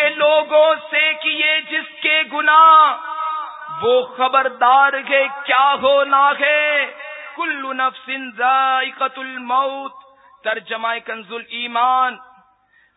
کے لوگوں سے کیے جس کے گنا وہ خبردار ہے، کیا ہونا ہے؟ کل نفس ذائقت الموت۔ ترجمہ کنزل ایمان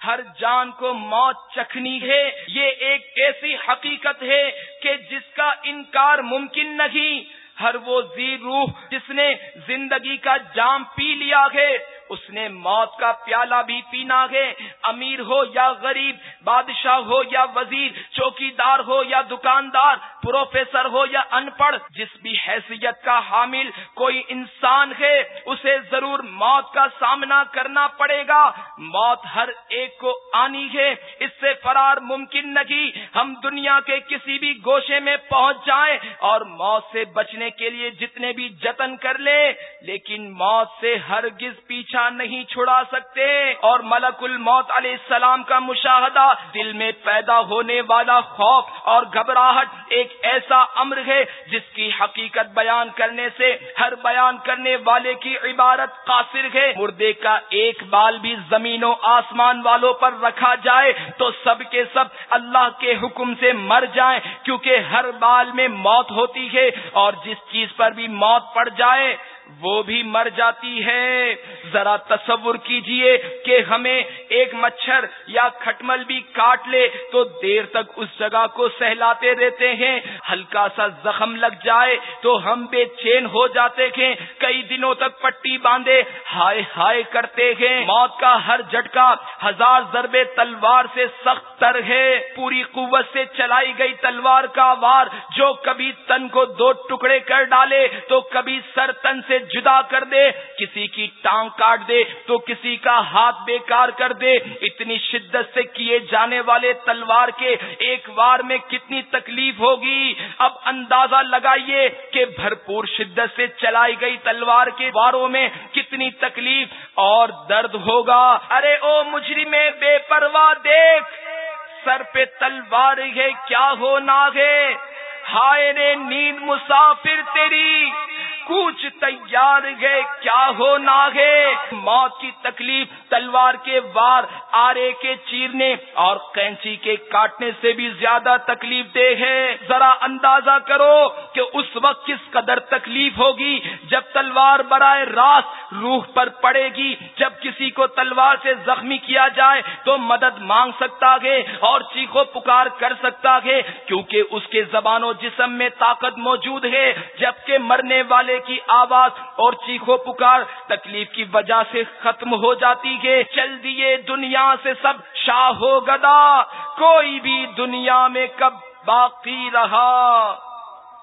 ہر جان کو موت چکھنی ہے۔ یہ ایک ایسی حقیقت ہے کہ جس کا انکار ممکن نہیں۔ ہر وہ زی روح جس نے زندگی کا جام پی لیا ہے، اس نے موت کا پیالہ بھی پینا ہے۔ امیر ہو یا غریب بادشاہ ہو یا وزیر چوکی دار ہو یا دکاندار، پروفیسر ہو یا ان پڑھ جس بھی حیثیت کا حامل کوئی انسان ہے، اسے ضرور موت کا سامنا کرنا پڑے گا۔ موت ہر ایک کو آنی ہے، اس سے فرار ممکن نہیں۔ ہم دنیا کے کسی بھی گوشے میں پہنچ جائیں اور موت سے بچنے کے لیے جتنے بھی جتن کر لے لیکن موت سے ہرگز پیچھا نہیں چھڑا سکتے۔ اور ملک الموت علیہ السلام کا مشاہدہ دل میں پیدا ہونے والا خوف اور گھبراہٹ ایک ایسا امر ہے جس کی حقیقت بیان کرنے سے، ہر بیان کرنے والے کی عبارت قاصر ہے۔ مردے کا ایک بال بھی زمین و آسمان والوں پر رکھا جائے تو سب کے سب اللہ کے حکم سے مر جائیں، کیونکہ ہر بال میں موت ہوتی ہے اور جس چیز پر بھی موت پڑ جائے وہ بھی مر جاتی ہے۔ ذرا تصور کیجیے کہ ہمیں ایک مچھر یا کھٹمل بھی کاٹ لے تو دیر تک اس جگہ کو سہلاتے رہتے ہیں۔ ہلکا سا زخم لگ جائے تو ہم بے چین ہو جاتے ہیں۔ کئی دنوں تک پٹی باندھے ہائے ہائے کرتے ہیں۔ موت کا ہر جھٹکا ہزار ضربے تلوار سے سخت تر ہے۔ پوری قوت سے چلائی گئی تلوار کا وار جو کبھی تن کو دو ٹکڑے کر ڈالے تو کبھی سر تن سے جدا کر دے۔ کسی کی ٹانگ کاٹ دے تو کسی کا ہاتھ بیکار کر دے۔ اتنی شدت سے کیے جانے والے تلوار کے ایک وار میں کتنی تکلیف ہوگی؟ اب اندازہ لگائیے کہ بھرپور شدت سے چلائی گئی تلوار کے واروں میں کتنی تکلیف اور درد ہوگا۔ ارے او مجرم میں بے پرواہ دیکھ، سر پہ تلوار ہے، کیا ہونا ہے ہائے رے، نیند مسافر تیری۔ کچھ تیار گئے کیا ہونا ہے موت کی تکلیف، تلوار کے وار، آرے کے چیرنے اور کینچی کے کاٹنے سے بھی زیادہ تکلیف دہ ہے۔ ذرا اندازہ کرو کہ اس وقت کس قدر تکلیف ہوگی جب تلوار برائے راست روح پر پڑے گی۔ جب کسی کو تلوار سے زخمی کیا جائے تو مدد مانگ سکتا ہے اور چیخو پکار کر سکتا ہے، کیونکہ اس کے زبان و جسم میں طاقت موجود ہے۔ جبکہ مرنے والے کی آواز اور چیخو پکار تکلیف کی وجہ سے ختم ہو جاتی ہے۔ چل دیے دنیا سے سب شاہ ہو گدا، کوئی بھی دنیا میں کب باقی رہا۔